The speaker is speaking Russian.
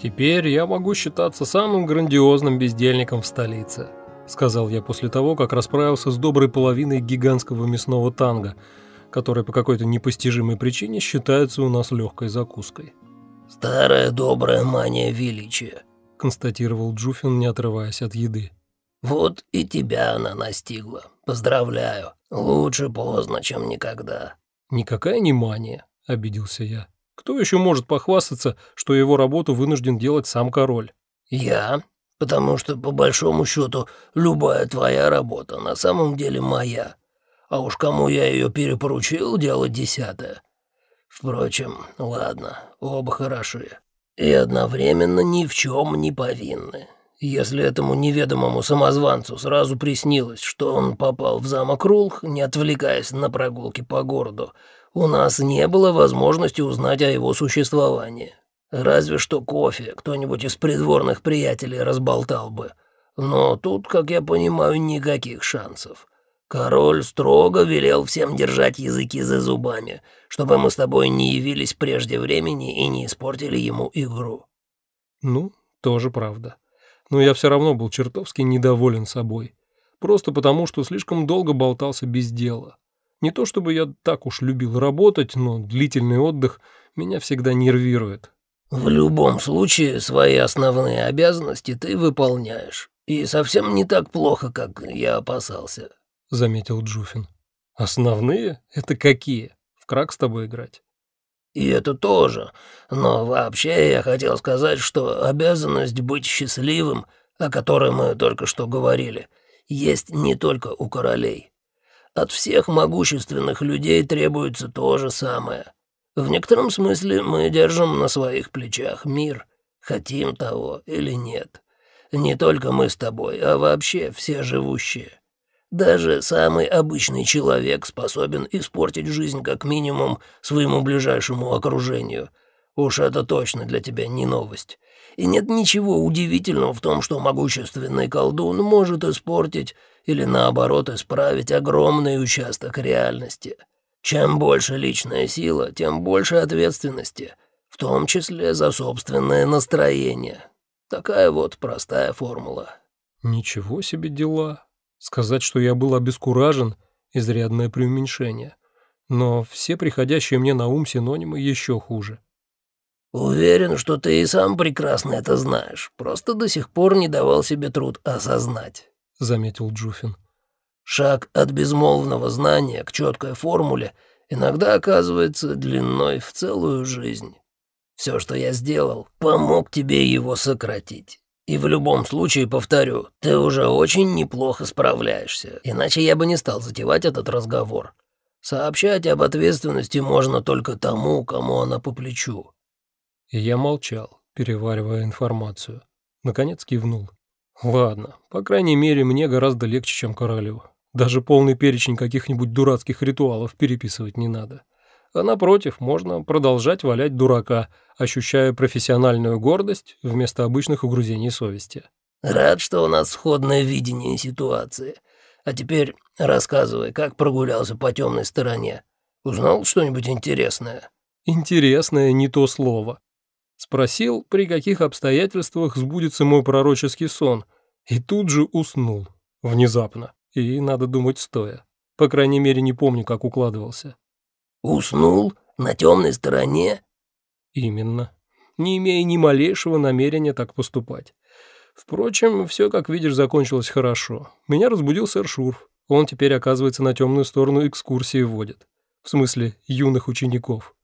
Теперь я могу считаться самым грандиозным бездельником в столице, сказал я после того, как расправился с доброй половиной гигантского мясного танга, который по какой-то непостижимой причине считается у нас легкой закуской. «Старая добрая мания величия», — констатировал Джуфин, не отрываясь от еды. «Вот и тебя она настигла. Поздравляю. Лучше поздно, чем никогда». «Никакая не мания», — обиделся я. «Кто еще может похвастаться, что его работу вынужден делать сам король?» «Я, потому что, по большому счету, любая твоя работа на самом деле моя. А уж кому я ее перепоручил, дело десятое. Впрочем, ладно, оба хороши. И одновременно ни в чем не повинны. Если этому неведомому самозванцу сразу приснилось, что он попал в замок Рулх, не отвлекаясь на прогулки по городу, у нас не было возможности узнать о его существовании. Разве что кофе кто-нибудь из придворных приятелей разболтал бы. Но тут, как я понимаю, никаких шансов. Король строго велел всем держать языки за зубами, чтобы мы с тобой не явились прежде времени и не испортили ему игру». «Ну, тоже правда. Но я все равно был чертовски недоволен собой. Просто потому, что слишком долго болтался без дела. Не то чтобы я так уж любил работать, но длительный отдых меня всегда нервирует». «В любом случае, свои основные обязанности ты выполняешь. И совсем не так плохо, как я опасался. — заметил Джуфин. «Основные? Это какие? В крак с тобой играть?» «И это тоже. Но вообще я хотел сказать, что обязанность быть счастливым, о которой мы только что говорили, есть не только у королей. От всех могущественных людей требуется то же самое. В некотором смысле мы держим на своих плечах мир, хотим того или нет. Не только мы с тобой, а вообще все живущие. Даже самый обычный человек способен испортить жизнь как минимум своему ближайшему окружению. Уж это точно для тебя не новость. И нет ничего удивительного в том, что могущественный колдун может испортить или наоборот исправить огромный участок реальности. Чем больше личная сила, тем больше ответственности, в том числе за собственное настроение. Такая вот простая формула. «Ничего себе дела», Сказать, что я был обескуражен – изрядное преуменьшение. Но все приходящие мне на ум синонимы еще хуже. «Уверен, что ты и сам прекрасно это знаешь, просто до сих пор не давал себе труд осознать», — заметил Джуфин. «Шаг от безмолвного знания к четкой формуле иногда оказывается длиной в целую жизнь. Все, что я сделал, помог тебе его сократить. И в любом случае, повторю, ты уже очень неплохо справляешься, иначе я бы не стал затевать этот разговор. Сообщать об ответственности можно только тому, кому она по плечу». И я молчал, переваривая информацию. Наконец кивнул. «Ладно, по крайней мере, мне гораздо легче, чем королю. Даже полный перечень каких-нибудь дурацких ритуалов переписывать не надо а напротив, можно продолжать валять дурака, ощущая профессиональную гордость вместо обычных угрызений совести. «Рад, что у нас сходное видение ситуации. А теперь рассказывай, как прогулялся по темной стороне. Узнал что-нибудь интересное?» «Интересное не то слово». Спросил, при каких обстоятельствах сбудется мой пророческий сон, и тут же уснул. Внезапно. И, надо думать, стоя. По крайней мере, не помню, как укладывался. «Уснул? На темной стороне?» «Именно. Не имея ни малейшего намерения так поступать. Впрочем, все, как видишь, закончилось хорошо. Меня разбудил сэр Шурф. Он теперь, оказывается, на темную сторону экскурсии водит. В смысле, юных учеников.